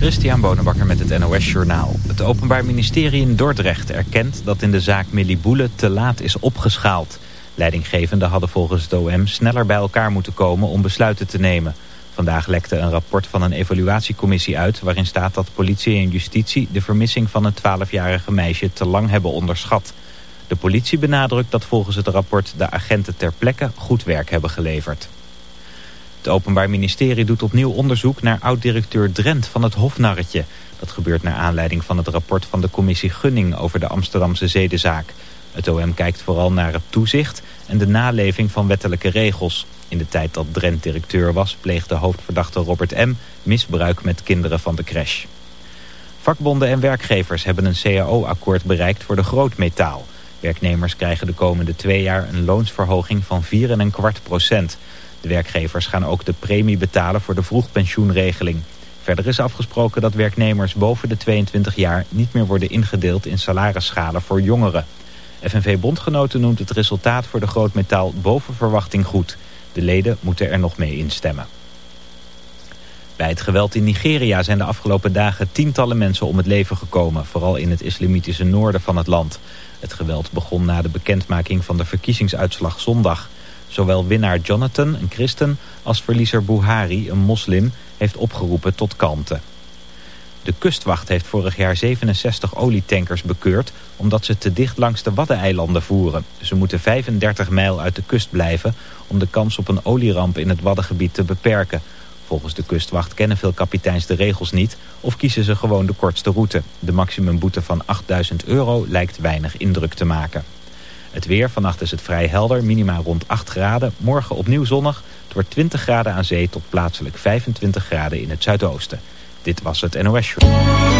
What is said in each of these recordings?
Christian Bonenbakker met het NOS Journaal. Het Openbaar Ministerie in Dordrecht erkent dat in de zaak Millie Boele te laat is opgeschaald. Leidinggevenden hadden volgens het OM sneller bij elkaar moeten komen om besluiten te nemen. Vandaag lekte een rapport van een evaluatiecommissie uit... waarin staat dat politie en justitie de vermissing van een 12-jarige meisje te lang hebben onderschat. De politie benadrukt dat volgens het rapport de agenten ter plekke goed werk hebben geleverd. Het Openbaar Ministerie doet opnieuw onderzoek naar oud-directeur Drent van het Hofnarretje. Dat gebeurt naar aanleiding van het rapport van de commissie Gunning over de Amsterdamse zedenzaak. Het OM kijkt vooral naar het toezicht en de naleving van wettelijke regels. In de tijd dat Drent directeur was pleegde hoofdverdachte Robert M. misbruik met kinderen van de crash. Vakbonden en werkgevers hebben een CAO-akkoord bereikt voor de grootmetaal. Werknemers krijgen de komende twee jaar een loonsverhoging van 4,25 procent. De werkgevers gaan ook de premie betalen voor de vroegpensioenregeling. Verder is afgesproken dat werknemers boven de 22 jaar niet meer worden ingedeeld in salarisschalen voor jongeren. FNV-bondgenoten noemt het resultaat voor de grootmetaal boven verwachting goed. De leden moeten er nog mee instemmen. Bij het geweld in Nigeria zijn de afgelopen dagen tientallen mensen om het leven gekomen, vooral in het islamitische noorden van het land. Het geweld begon na de bekendmaking van de verkiezingsuitslag zondag. Zowel winnaar Jonathan, een christen, als verliezer Buhari, een moslim, heeft opgeroepen tot kalmte. De kustwacht heeft vorig jaar 67 olietankers bekeurd... omdat ze te dicht langs de Waddeneilanden voeren. Ze moeten 35 mijl uit de kust blijven... om de kans op een olieramp in het Waddengebied te beperken. Volgens de kustwacht kennen veel kapiteins de regels niet... of kiezen ze gewoon de kortste route. De maximumboete van 8000 euro lijkt weinig indruk te maken. Het weer, vannacht is het vrij helder, minima rond 8 graden. Morgen opnieuw zonnig, het wordt 20 graden aan zee tot plaatselijk 25 graden in het zuidoosten. Dit was het NOS Show.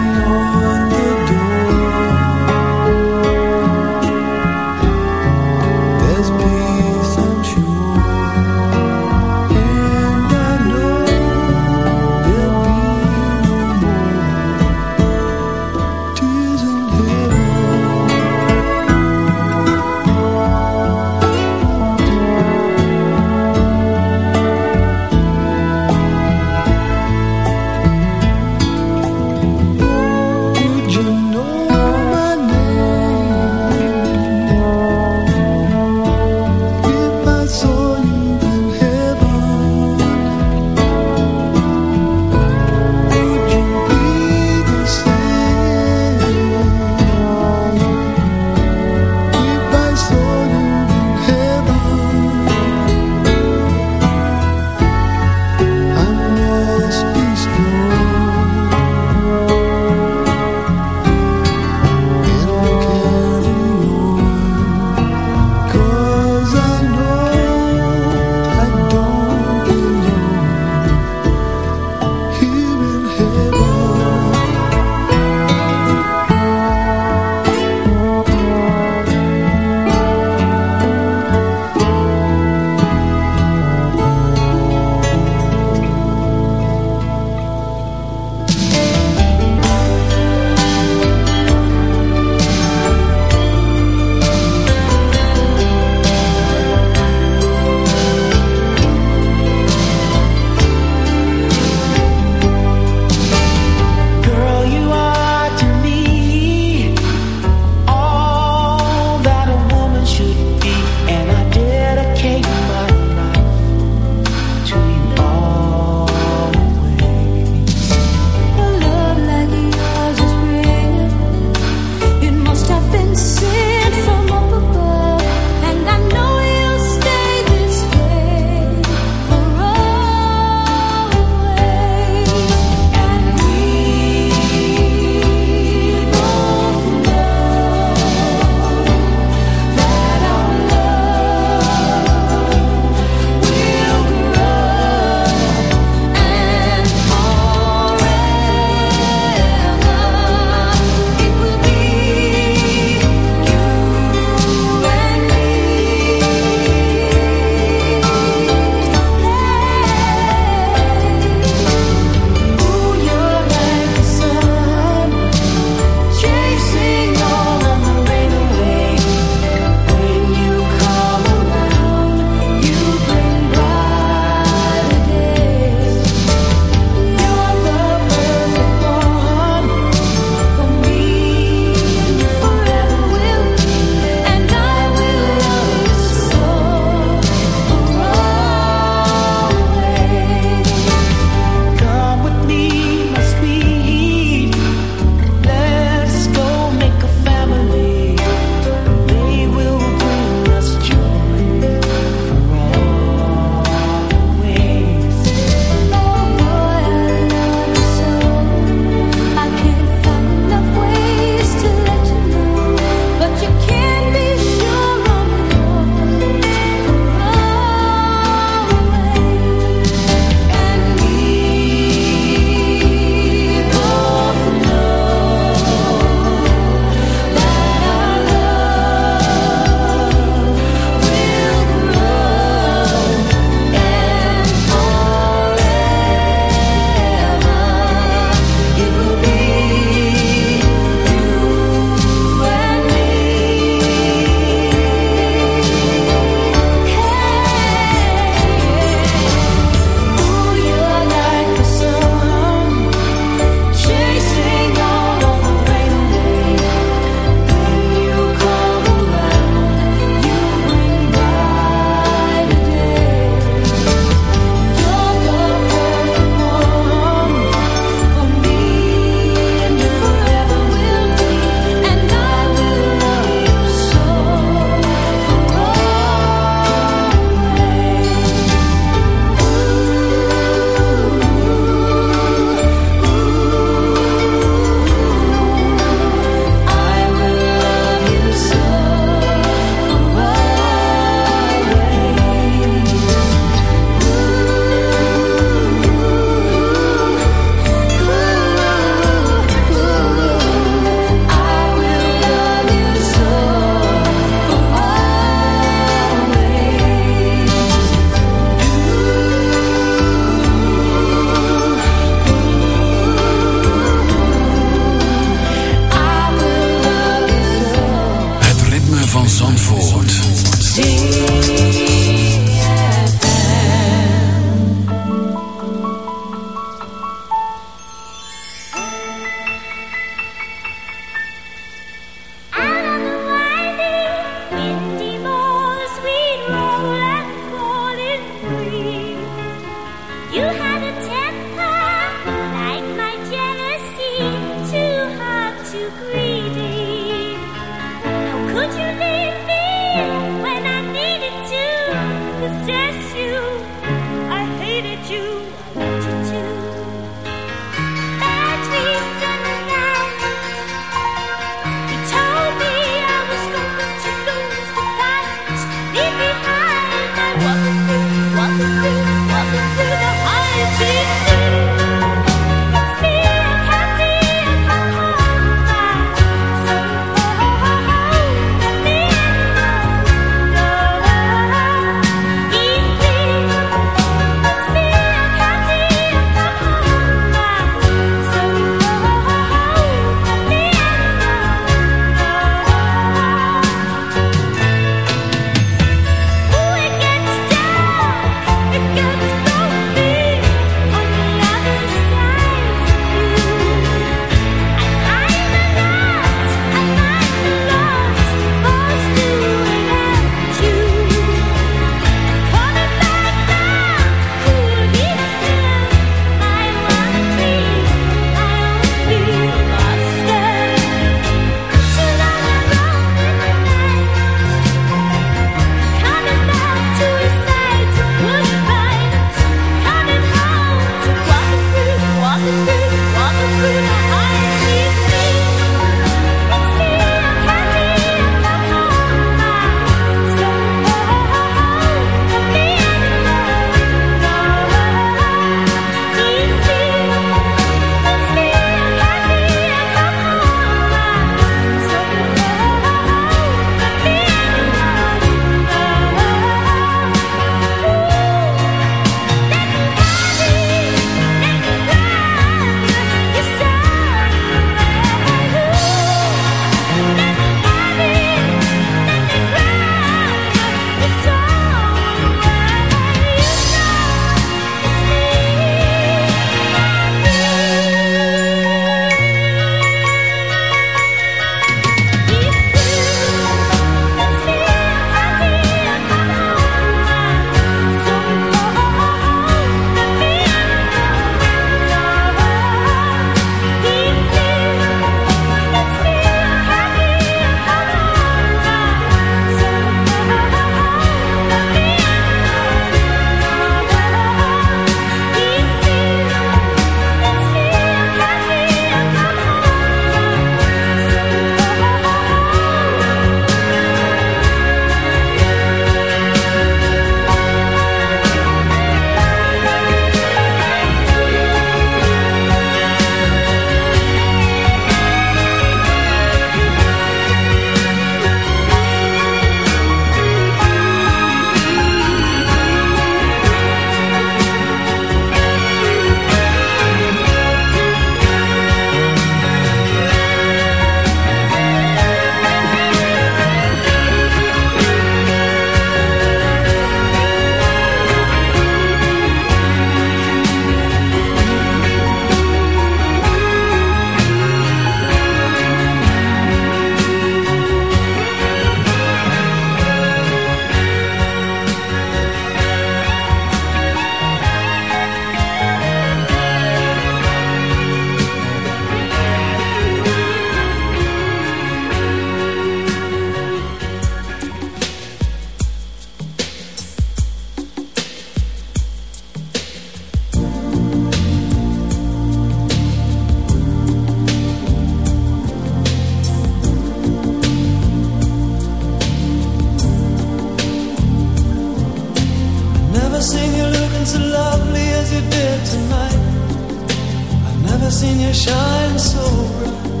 seen you shine so bright.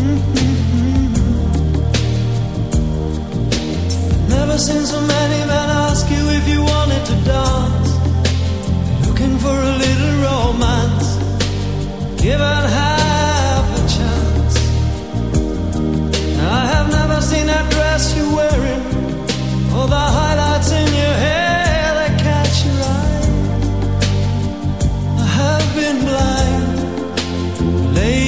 Mm -hmm. Never seen so many men ask you if you wanted to dance. Looking for a little romance, give it half a chance. I have never seen that dress you're wearing, or the highlights in your hair. They